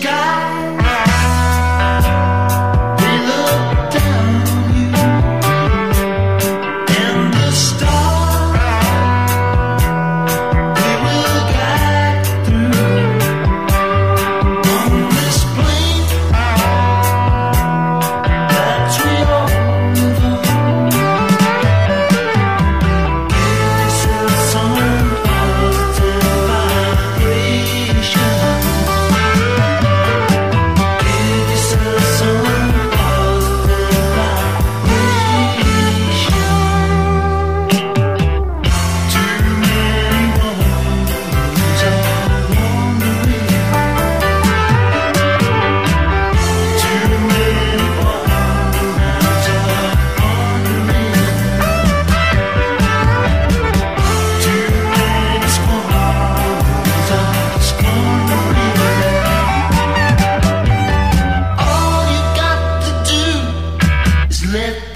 sky Let